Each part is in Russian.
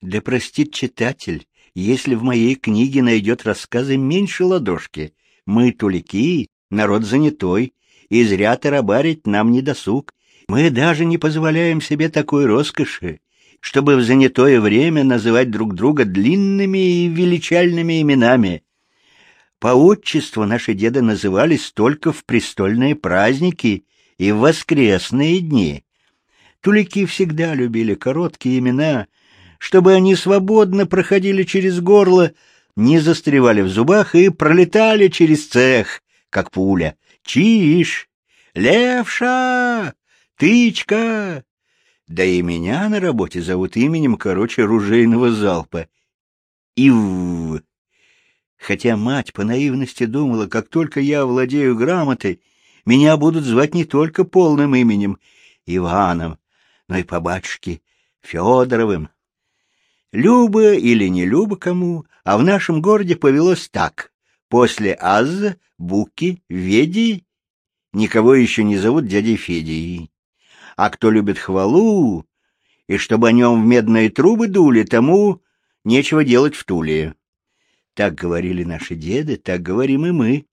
Да простит читатель, если в моей книге найдет рассказы меньше ладошки. Мы, тулики, народ занятой, и зря тарабарить нам не досуг. Мы даже не позволяем себе такой роскоши, чтобы в занятое время называть друг друга длинными и величальными именами. По отчеству наши деды назывались только в престольные праздники и в воскресные дни. Тулики всегда любили короткие имена, чтобы они свободно проходили через горло, не застревали в зубах и пролетали через цех, как пуля. Чиш! Левша! Тычка! Да и меня на работе зовут именем, короче, ружейного залпа. Ив. Хотя мать по наивности думала, как только я владею грамотой, меня будут звать не только полным именем Иваном, но и по батюшке Федоровым. Люба или не Люба кому, а в нашем городе повелось так. После Аза, Буки, Веди никого еще не зовут дядей Федей. А кто любит хвалу, и чтобы о нем в медные трубы дули, тому нечего делать в Туле. Так говорили наши деды, так говорим и мы.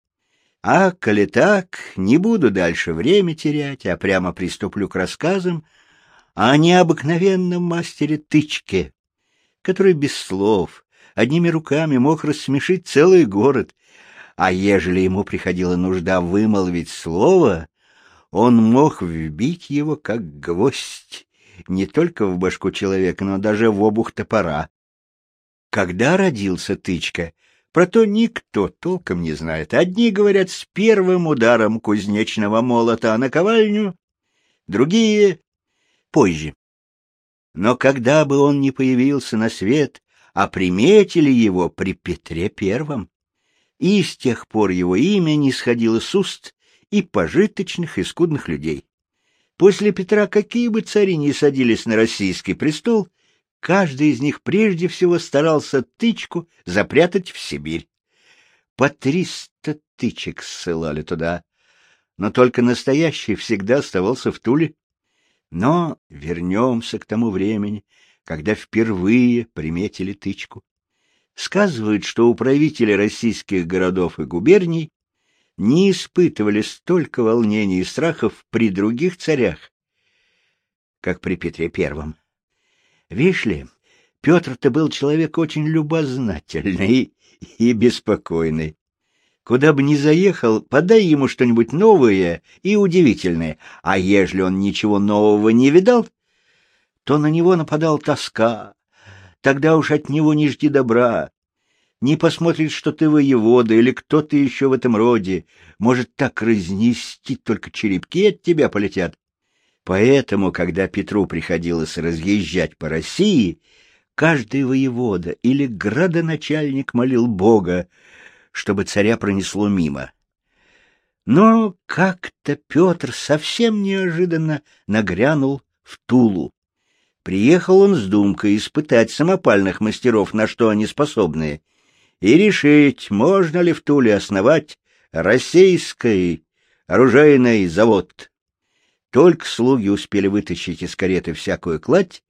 А коли так, не буду дальше время терять, а прямо приступлю к рассказам о необыкновенном мастере Тычке, который без слов, одними руками мог рассмешить целый город, а ежели ему приходила нужда вымолвить слово, он мог вбить его как гвоздь не только в башку человека, но даже в обух топора. Когда родился Тычка, про то никто толком не знает. Одни говорят с первым ударом кузнечного молота на ковальню, другие — позже. Но когда бы он ни появился на свет, а приметили его при Петре Первом, и с тех пор его имя не сходило с уст и пожиточных, и скудных людей. После Петра какие бы цари ни садились на российский престол, Каждый из них прежде всего старался тычку запрятать в Сибирь. По триста тычек ссылали туда, но только настоящий всегда оставался в Туле. Но вернемся к тому времени, когда впервые приметили тычку. Сказывают, что управители российских городов и губерний не испытывали столько волнений и страхов при других царях, как при Петре Первом. Вишь ли, Петр-то был человек очень любознательный и беспокойный. Куда бы ни заехал, подай ему что-нибудь новое и удивительное, а ежели он ничего нового не видал, то на него нападал тоска. Тогда уж от него не жди добра. Не посмотрит, что ты воевода или кто-то еще в этом роде. Может так разнести, только черепки от тебя полетят. Поэтому, когда Петру приходилось разъезжать по России, каждый воевода или градоначальник молил Бога, чтобы царя пронесло мимо. Но как-то Петр совсем неожиданно нагрянул в Тулу. Приехал он с думкой испытать самопальных мастеров, на что они способны, и решить, можно ли в Туле основать российский оружейный завод. Только слуги успели вытащить из кареты всякую кладь,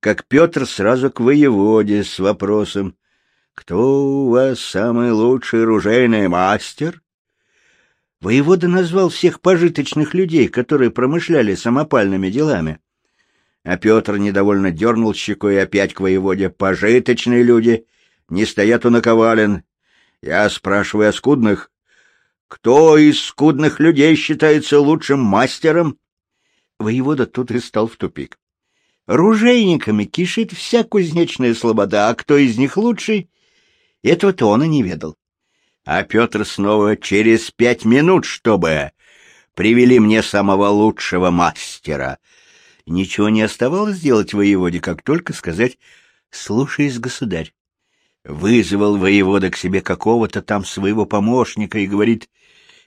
как Петр сразу к воеводе с вопросом «Кто у вас самый лучший ружейный мастер?» Воевода назвал всех пожиточных людей, которые промышляли самопальными делами. А Петр недовольно дернул щекой опять к воеводе. «Пожиточные люди не стоят у наковален. Я спрашиваю о скудных. Кто из скудных людей считается лучшим мастером?» Воевода тут и стал в тупик. Ружейниками кишит вся кузнечная слобода, а кто из них лучший, этого-то он и не ведал. А Петр снова через пять минут, чтобы привели мне самого лучшего мастера. Ничего не оставалось сделать воеводе, как только сказать «Слушаюсь, государь». Вызвал воевода к себе какого-то там своего помощника и говорит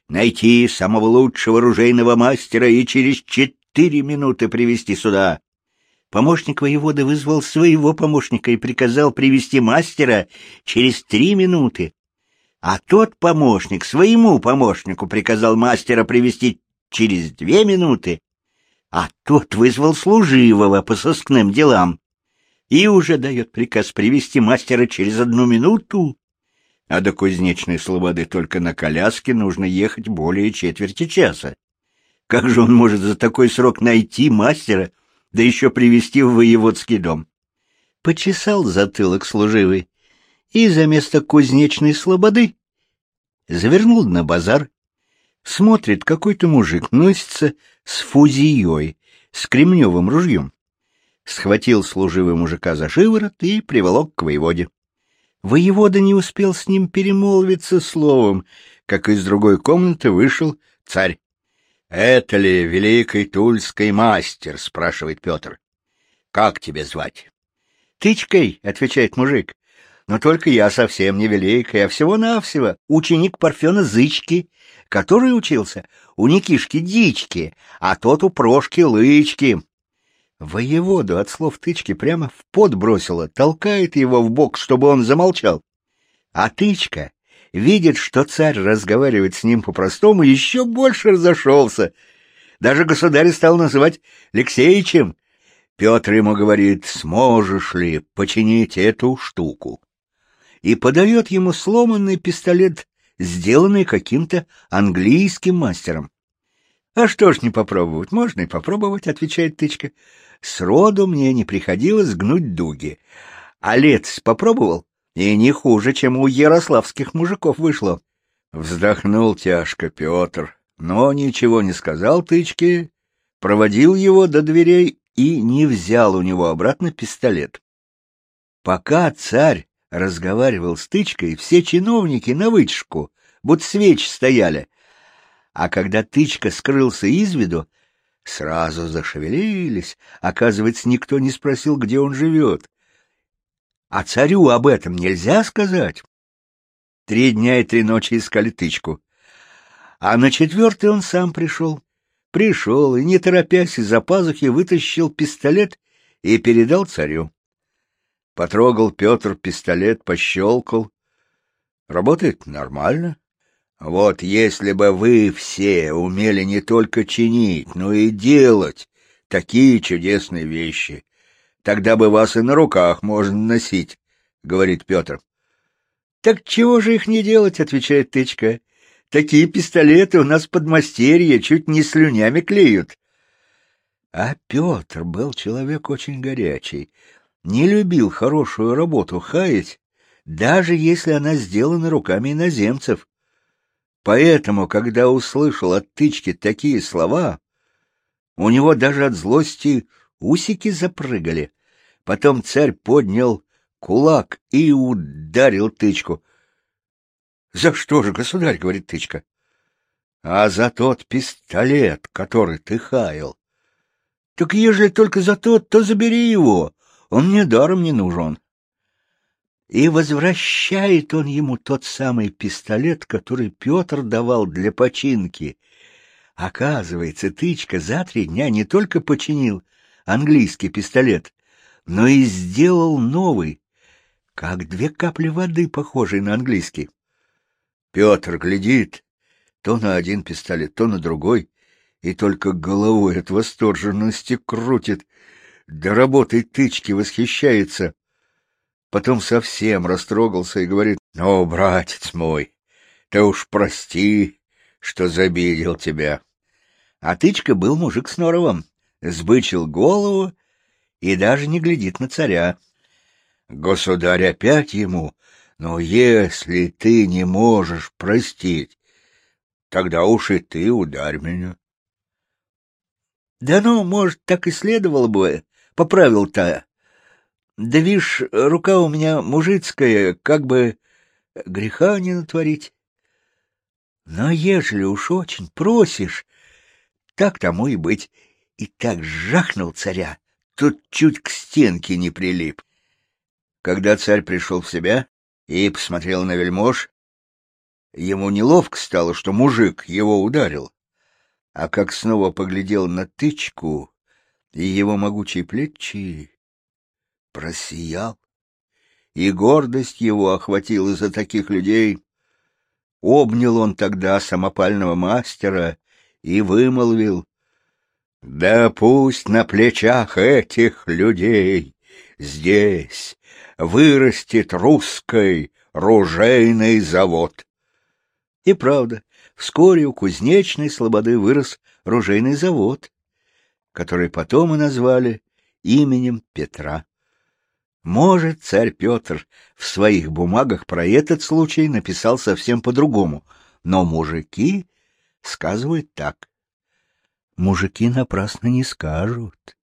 «Найти самого лучшего ружейного мастера и через четыре минуты привести сюда. Помощник воеводы вызвал своего помощника и приказал привести мастера через три минуты. А тот помощник своему помощнику приказал мастера привести через две минуты, а тот вызвал служивого по сыскным делам. и уже дает приказ привести мастера через одну минуту, а до кузнечной слободы только на коляске нужно ехать более четверти часа. Как же он может за такой срок найти мастера, да еще привести в воеводский дом? Почесал затылок служивый и за место кузнечной слободы завернул на базар. Смотрит, какой-то мужик носится с фузией, с кремневым ружьем. Схватил служивый мужика за шиворот и приволок к воеводе. Воевода не успел с ним перемолвиться словом, как из другой комнаты вышел царь. — Это ли великий тульский мастер? — спрашивает Петр. — Как тебе звать? — Тычкой, — отвечает мужик. — Но только я совсем не великий, а всего-навсего ученик Парфена Зычки, который учился у Никишки Дички, а тот у Прошки Лычки. Воеводу от слов тычки прямо в пот бросила, толкает его в бок, чтобы он замолчал. А тычка видит, что царь разговаривает с ним по-простому, еще больше разошелся. Даже государь стал называть Алексеичем. Петр ему говорит, сможешь ли починить эту штуку? И подает ему сломанный пистолет, сделанный каким-то английским мастером. — А что ж не попробовать? Можно и попробовать, — отвечает тычка. — Сроду мне не приходилось гнуть дуги. А лет попробовал? И не хуже, чем у ярославских мужиков вышло. Вздохнул тяжко Петр, но ничего не сказал тычке, проводил его до дверей и не взял у него обратно пистолет. Пока царь разговаривал с тычкой, все чиновники на вытяжку, будто свечи стояли. А когда тычка скрылся из виду, сразу зашевелились. Оказывается, никто не спросил, где он живет. А царю об этом нельзя сказать. Три дня и три ночи искали тычку. А на четвертый он сам пришел. Пришел и, не торопясь, из-за пазухи вытащил пистолет и передал царю. Потрогал Петр пистолет, пощелкал. Работает нормально. Вот если бы вы все умели не только чинить, но и делать такие чудесные вещи, Тогда бы вас и на руках можно носить, — говорит Петр. — Так чего же их не делать, — отвечает Тычка. — Такие пистолеты у нас подмастерье чуть не слюнями клеют. А Петр был человек очень горячий, не любил хорошую работу хаять, даже если она сделана руками иноземцев. Поэтому, когда услышал от тычки такие слова, у него даже от злости усики запрыгали. Потом царь поднял кулак и ударил тычку. — За что же, государь? — говорит тычка. — А за тот пистолет, который ты хаял. — Так ежели только за тот, то забери его. Он мне даром не нужен. И возвращает он ему тот самый пистолет, который Петр давал для починки. Оказывается, тычка за три дня не только починил, английский пистолет, но и сделал новый, как две капли воды, похожие на английский. Петр глядит то на один пистолет, то на другой, и только головой от восторженности крутит, до работы тычки восхищается. Потом совсем растрогался и говорит, «Ну, братец мой, ты уж прости, что забидел тебя». А тычка был мужик с норовом, сбычил голову и даже не глядит на царя. Государь опять ему, но если ты не можешь простить, тогда уж и ты ударь меня. Да ну, может, так и следовало бы, поправил-то. Да вишь, рука у меня мужицкая, как бы греха не натворить. Но ежели уж очень просишь, так тому и быть и так жахнул царя, тот чуть к стенке не прилип. Когда царь пришел в себя и посмотрел на вельмож, ему неловко стало, что мужик его ударил, а как снова поглядел на тычку и его могучие плечи, просиял, и гордость его охватила за таких людей. Обнял он тогда самопального мастера и вымолвил, да пусть на плечах этих людей здесь вырастет русский ружейный завод. И правда, вскоре у кузнечной слободы вырос ружейный завод, который потом и назвали именем Петра. Может, царь Петр в своих бумагах про этот случай написал совсем по-другому, но мужики сказывают так. Мужики напрасно не скажут.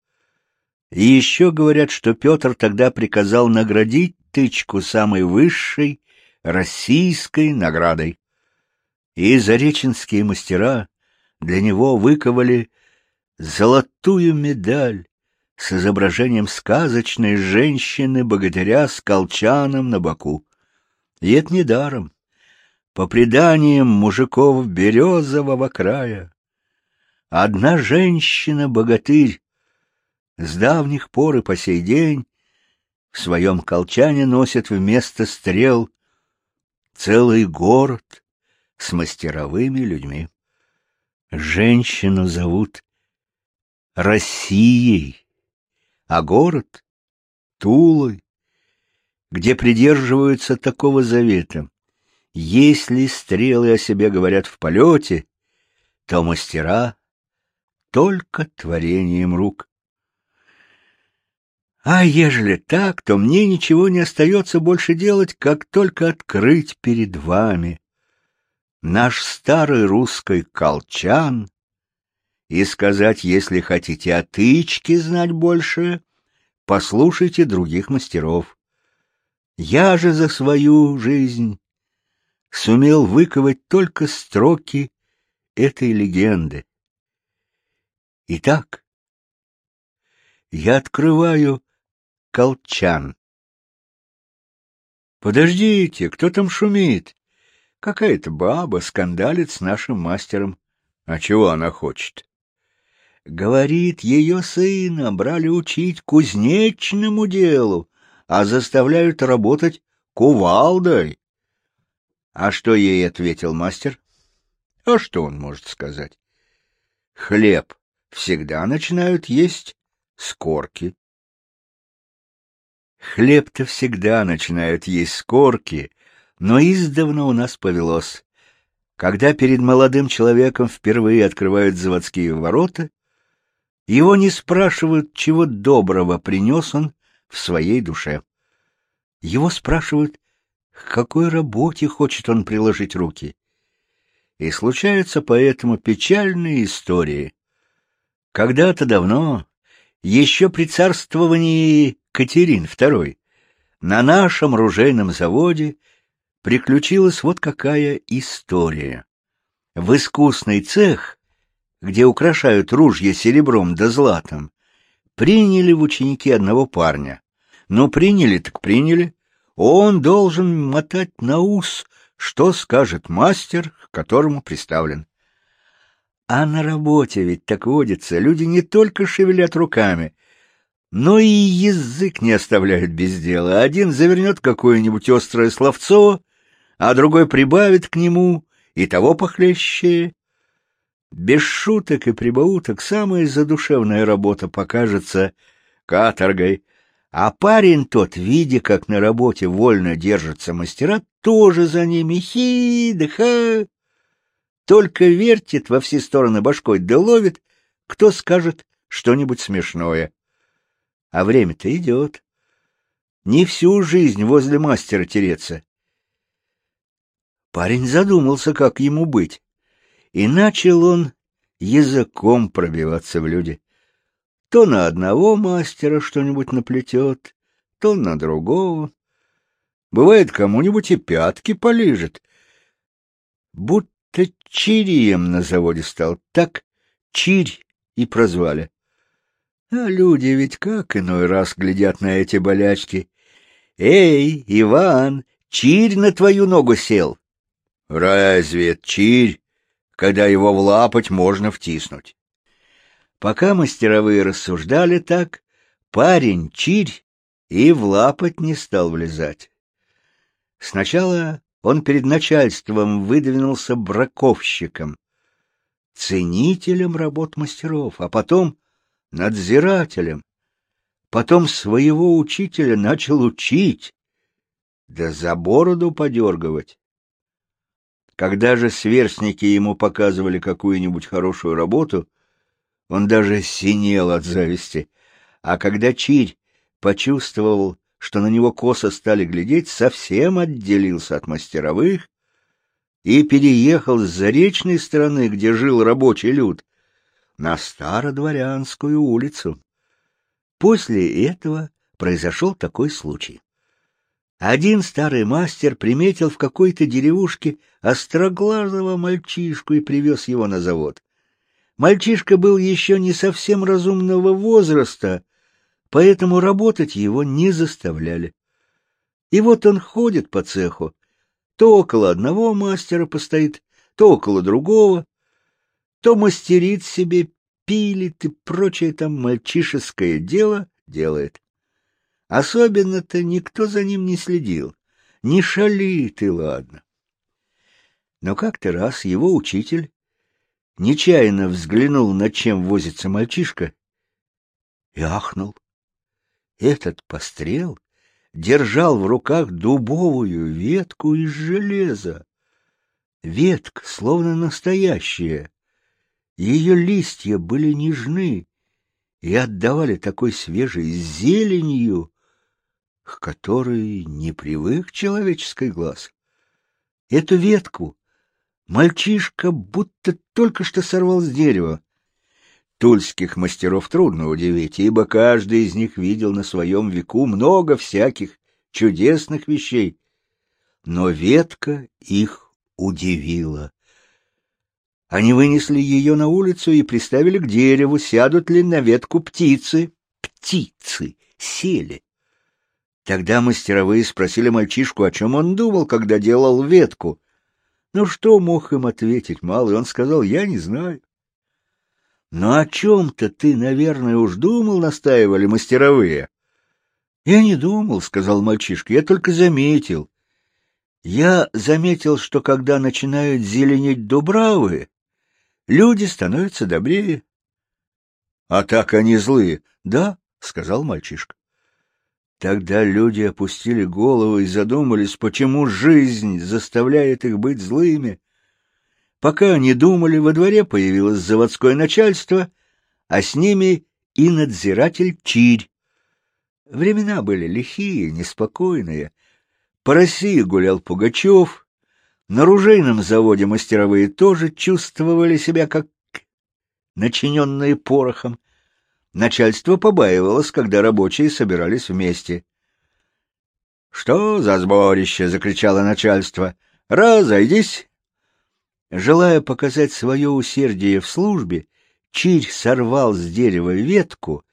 И еще говорят, что Петр тогда приказал наградить тычку самой высшей российской наградой. И зареченские мастера для него выковали золотую медаль с изображением сказочной женщины-богатыря с колчаном на боку. И это недаром. По преданиям мужиков Березового края, одна женщина-богатырь с давних пор и по сей день в своем колчане носит вместо стрел целый город с мастеровыми людьми. Женщину зовут Россией, а город — Тулой, где придерживаются такого завета. Если стрелы о себе говорят в полете, то мастера — только творением рук. А ежели так, то мне ничего не остается больше делать, как только открыть перед вами наш старый русский колчан и сказать, если хотите о тычке знать больше, послушайте других мастеров. Я же за свою жизнь сумел выковать только строки этой легенды. Итак, я открываю колчан. Подождите, кто там шумит? Какая-то баба скандалит с нашим мастером. А чего она хочет? Говорит, ее сына брали учить кузнечному делу, а заставляют работать кувалдой. А что ей ответил мастер? А что он может сказать? Хлеб всегда начинают есть с корки. Хлеб-то всегда начинают есть с корки, но издавна у нас повелось. Когда перед молодым человеком впервые открывают заводские ворота, его не спрашивают, чего доброго принес он в своей душе. Его спрашивают, к какой работе хочет он приложить руки. И случаются поэтому печальные истории. Когда-то давно, еще при царствовании Катерин II на нашем ружейном заводе приключилась вот какая история. В искусный цех, где украшают ружья серебром да златом, приняли в ученики одного парня. Но приняли так приняли. Он должен мотать на ус, что скажет мастер, к которому приставлен. А на работе ведь так водится, люди не только шевелят руками, но и язык не оставляют без дела. Один завернет какое-нибудь острое словцо, а другой прибавит к нему, и того похлеще. Без шуток и прибауток самая задушевная работа покажется каторгой, а парень тот, видя, как на работе вольно держатся мастера, тоже за ними хи да ха. Только вертит во все стороны башкой да ловит, кто скажет что-нибудь смешное. А время-то идет. Не всю жизнь возле мастера тереться. Парень задумался, как ему быть, и начал он языком пробиваться в люди. То на одного мастера что-нибудь наплетет, то на другого. Бывает, кому-нибудь и пятки полижет. Будто чирием на заводе стал, так чирь и прозвали. А люди ведь как иной раз глядят на эти болячки. «Эй, Иван, чирь на твою ногу сел!» «Разве это чирь, когда его влапать можно втиснуть?» Пока мастеровые рассуждали так, парень чирь и влапать не стал влезать. Сначала он перед начальством выдвинулся браковщиком, ценителем работ мастеров, а потом надзирателем. Потом своего учителя начал учить, да за бороду подергивать. Когда же сверстники ему показывали какую-нибудь хорошую работу, он даже синел от зависти. А когда Чирь почувствовал, что на него косо стали глядеть, совсем отделился от мастеровых и переехал с заречной стороны, где жил рабочий люд, на Стародворянскую улицу. После этого произошел такой случай. Один старый мастер приметил в какой-то деревушке остроглазого мальчишку и привез его на завод. Мальчишка был еще не совсем разумного возраста, поэтому работать его не заставляли. И вот он ходит по цеху, то около одного мастера постоит, то около другого, то мастерит себе, пилит и прочее там мальчишеское дело делает. Особенно-то никто за ним не следил. Не шалит и ладно. Но как-то раз его учитель нечаянно взглянул, над чем возится мальчишка, и ахнул. Этот пострел держал в руках дубовую ветку из железа. Ветка, словно настоящая. Ее листья были нежны и отдавали такой свежей зеленью, к которой не привык человеческий глаз. Эту ветку мальчишка будто только что сорвал с дерева. Тульских мастеров трудно удивить, ибо каждый из них видел на своем веку много всяких чудесных вещей. Но ветка их удивила. Они вынесли ее на улицу и приставили к дереву, сядут ли на ветку птицы. Птицы сели. Тогда мастеровые спросили мальчишку, о чем он думал, когда делал ветку. Ну что мог им ответить малый? Он сказал, я не знаю. «Ну о чем-то ты, наверное, уж думал?» — настаивали мастеровые. «Я не думал», — сказал мальчишка, — «я только заметил. Я заметил, что когда начинают зеленеть дубравы, люди становятся добрее». «А так они злые?» «Да», — сказал мальчишка. Тогда люди опустили голову и задумались, почему жизнь заставляет их быть злыми. Пока они думали, во дворе появилось заводское начальство, а с ними и надзиратель Чирь. Времена были лихие, неспокойные. По России гулял Пугачев. На ружейном заводе мастеровые тоже чувствовали себя как начиненные порохом. Начальство побаивалось, когда рабочие собирались вместе. — Что за сборище? — закричало начальство. — Разойдись! Желая показать свое усердие в службе, Чирь сорвал с дерева ветку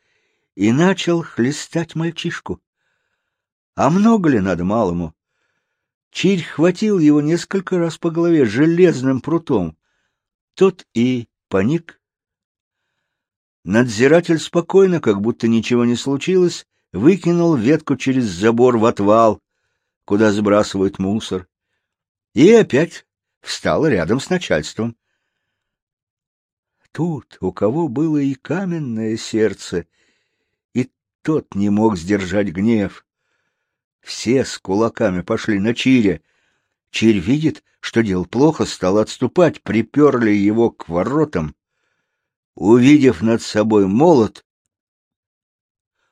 и начал хлестать мальчишку. А много ли надо малому? Чирь хватил его несколько раз по голове железным прутом. Тот и паник Надзиратель спокойно, как будто ничего не случилось, выкинул ветку через забор в отвал, куда сбрасывают мусор, и опять встал рядом с начальством. Тут у кого было и каменное сердце, и тот не мог сдержать гнев. Все с кулаками пошли на Чире. Чирь видит, что дел плохо, стал отступать, приперли его к воротам, Увидев над собой молот,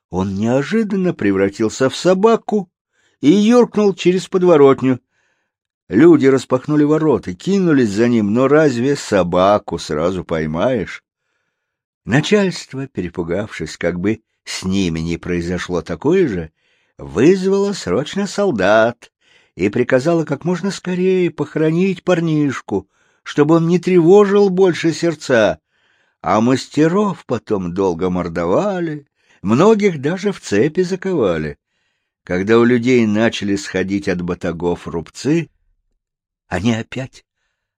он неожиданно превратился в собаку и юркнул через подворотню. Люди распахнули ворота, кинулись за ним, но разве собаку сразу поймаешь? Начальство, перепугавшись, как бы с ними не произошло такое же, вызвало срочно солдат и приказало как можно скорее похоронить парнишку, чтобы он не тревожил больше сердца, а мастеров потом долго мордовали, многих даже в цепи заковали. Когда у людей начали сходить от батагов рубцы, они опять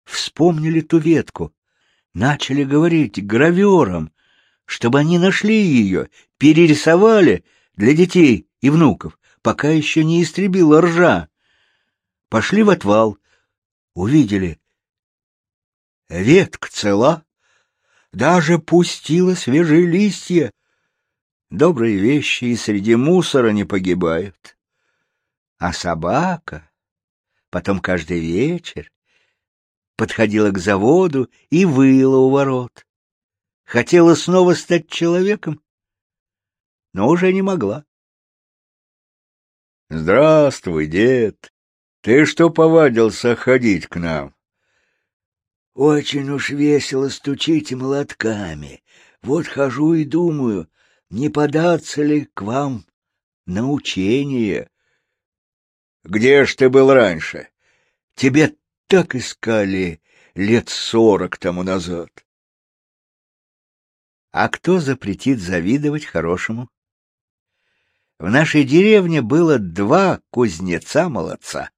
вспомнили ту ветку, начали говорить граверам, чтобы они нашли ее, перерисовали для детей и внуков, пока еще не истребила ржа. Пошли в отвал, увидели. Ветка цела, даже пустила свежие листья. Добрые вещи и среди мусора не погибают. А собака потом каждый вечер подходила к заводу и выла у ворот. Хотела снова стать человеком, но уже не могла. — Здравствуй, дед. Ты что повадился ходить к нам? — Очень уж весело стучите молотками. Вот хожу и думаю, не податься ли к вам на учение. — Где ж ты был раньше? Тебе так искали лет сорок тому назад. А кто запретит завидовать хорошему? В нашей деревне было два кузнеца-молодца.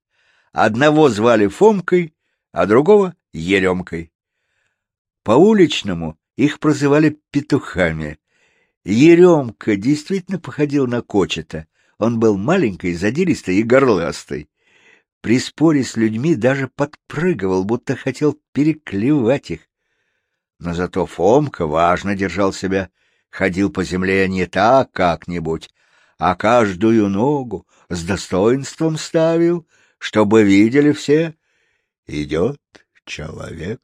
Одного звали Фомкой, а другого — Еремкой. По уличному их прозывали петухами. Еремка действительно походил на кочета. Он был маленький, задиристый и горластый. При споре с людьми даже подпрыгивал, будто хотел переклевать их. Но зато Фомка важно держал себя, ходил по земле не так как-нибудь, а каждую ногу с достоинством ставил, чтобы видели все. Идет человек.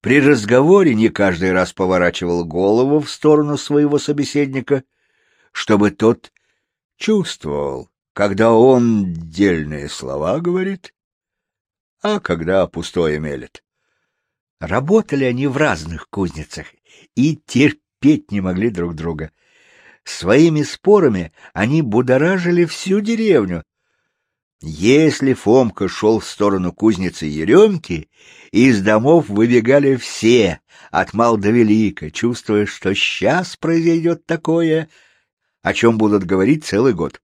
При разговоре не каждый раз поворачивал голову в сторону своего собеседника, чтобы тот чувствовал, когда он дельные слова говорит, а когда пустое мелет. Работали они в разных кузницах и терпеть не могли друг друга. Своими спорами они будоражили всю деревню. Если Фомка шел в сторону кузницы Еремки, из домов выбегали все, от мал до велика, чувствуя, что сейчас произойдет такое, о чем будут говорить целый год.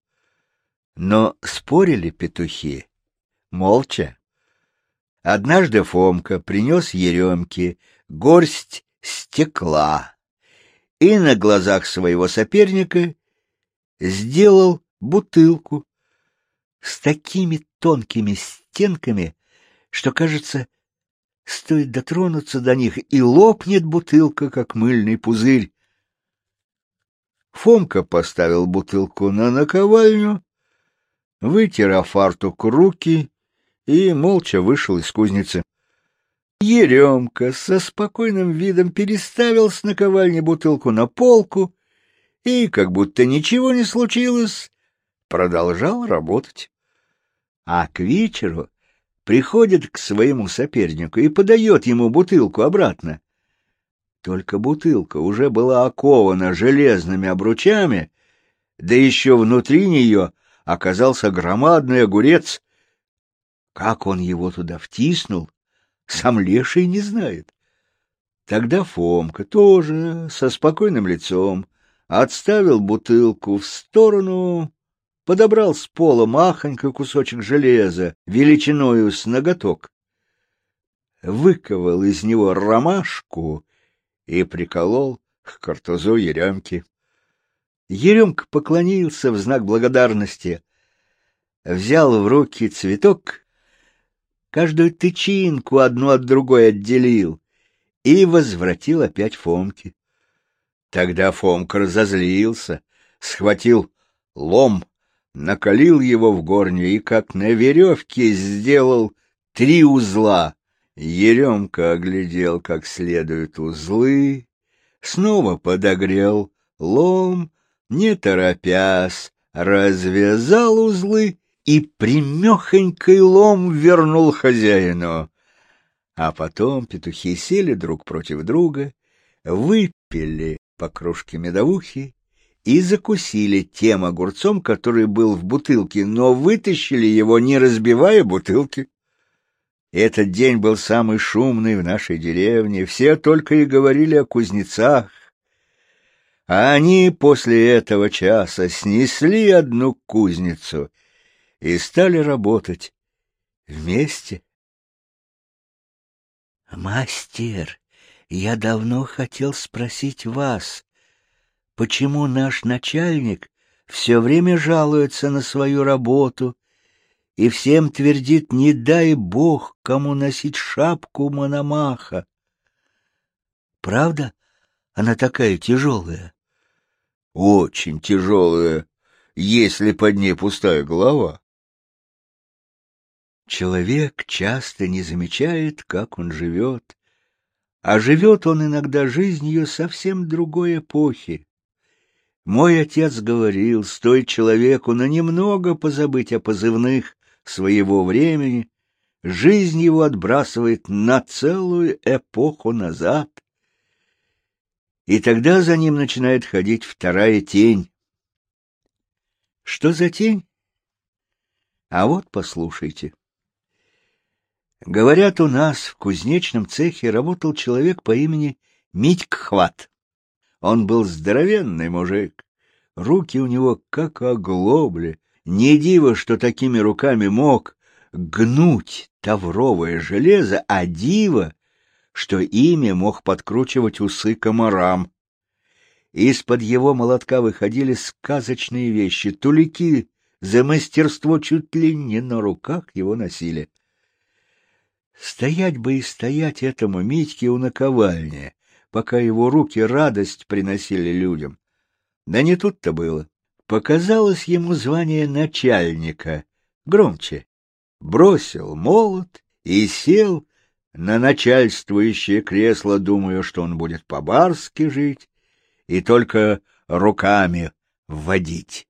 Но спорили петухи молча. Однажды Фомка принес Еремке горсть стекла и на глазах своего соперника сделал бутылку с такими тонкими стенками, что, кажется, стоит дотронуться до них, и лопнет бутылка, как мыльный пузырь. Фомка поставил бутылку на наковальню вытер о фартук руки и молча вышел из кузницы. Еремка со спокойным видом переставил с наковальни бутылку на полку и, как будто ничего не случилось, продолжал работать. А к вечеру приходит к своему сопернику и подает ему бутылку обратно. Только бутылка уже была окована железными обручами, да еще внутри нее — оказался громадный огурец. Как он его туда втиснул, сам леший не знает. Тогда Фомка тоже со спокойным лицом отставил бутылку в сторону, подобрал с пола махонький кусочек железа величиною с ноготок, выковал из него ромашку и приколол к картузу Еремки. Еремка поклонился в знак благодарности, взял в руки цветок, каждую тычинку одну от другой отделил и возвратил опять Фомке. Тогда Фомка разозлился, схватил лом, накалил его в горню и, как на веревке, сделал три узла. Еремка оглядел как следует узлы, снова подогрел лом не торопясь, развязал узлы и примехонькой лом вернул хозяину. А потом петухи сели друг против друга, выпили по кружке медовухи и закусили тем огурцом, который был в бутылке, но вытащили его, не разбивая бутылки. Этот день был самый шумный в нашей деревне, все только и говорили о кузнецах, а они после этого часа снесли одну кузницу и стали работать вместе. Мастер, я давно хотел спросить вас, почему наш начальник все время жалуется на свою работу и всем твердит «не дай Бог кому носить шапку Мономаха». Правда, она такая тяжелая? очень тяжелая, если под ней пустая голова. Человек часто не замечает, как он живет, а живет он иногда жизнью совсем другой эпохи. Мой отец говорил, стоит человеку на немного позабыть о позывных своего времени, жизнь его отбрасывает на целую эпоху назад. И тогда за ним начинает ходить вторая тень. Что за тень? А вот послушайте. Говорят, у нас в кузнечном цехе работал человек по имени Митьк Хват. Он был здоровенный мужик. Руки у него как оглобли. Не диво, что такими руками мог гнуть тавровое железо, а диво, что ими мог подкручивать усы комарам. Из-под его молотка выходили сказочные вещи, тулики за мастерство чуть ли не на руках его носили. Стоять бы и стоять этому Митьке у наковальни, пока его руки радость приносили людям. Да не тут-то было. Показалось ему звание начальника. Громче. Бросил молот и сел на начальствующее кресло, думая, что он будет по-барски жить и только руками вводить.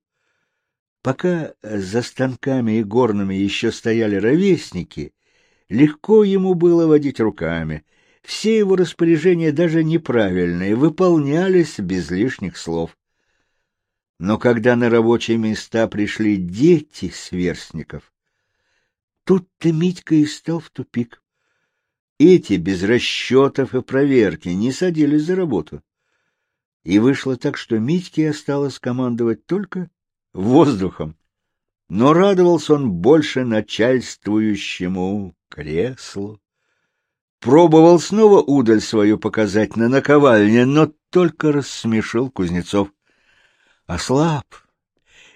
Пока за станками и горными еще стояли ровесники, легко ему было водить руками, все его распоряжения, даже неправильные, выполнялись без лишних слов. Но когда на рабочие места пришли дети сверстников, тут-то Митька и стал в тупик. Эти без расчетов и проверки не садились за работу. И вышло так, что Митьке осталось командовать только воздухом. Но радовался он больше начальствующему креслу. Пробовал снова удаль свою показать на наковальне, но только рассмешил Кузнецов. Ослаб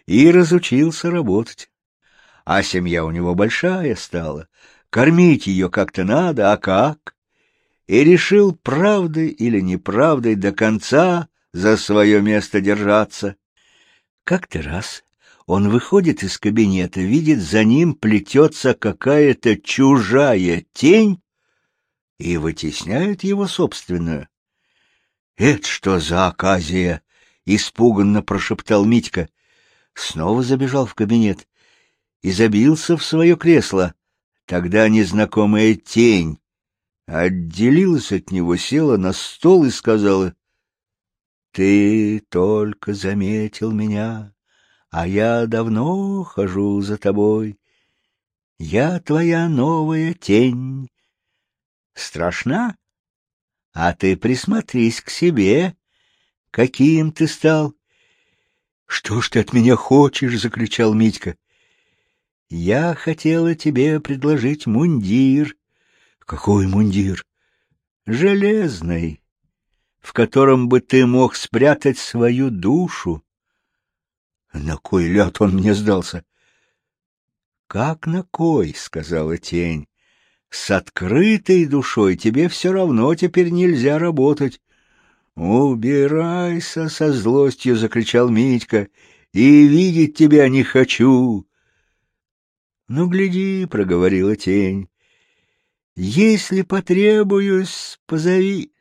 и разучился работать. А семья у него большая стала, кормить ее как-то надо, а как? И решил правдой или неправдой до конца за свое место держаться. Как-то раз он выходит из кабинета, видит, за ним плетется какая-то чужая тень и вытесняют его собственную. «Это что за оказия?» — испуганно прошептал Митька. Снова забежал в кабинет и забился в свое кресло. Тогда незнакомая тень отделилась от него, села на стол и сказала, «Ты только заметил меня, а я давно хожу за тобой. Я твоя новая тень, страшна? А ты присмотрись к себе, каким ты стал. — Что ж ты от меня хочешь? — закричал Митька. — Я хотела тебе предложить мундир. — Какой мундир? — Железный, в котором бы ты мог спрятать свою душу. На кой ляд он мне сдался? — Как на кой? — сказала тень. С открытой душой тебе все равно теперь нельзя работать. «Убирайся!» — со злостью закричал Митька. «И видеть тебя не хочу!» «Ну, гляди!» — проговорила тень. «Если потребуюсь, позови!»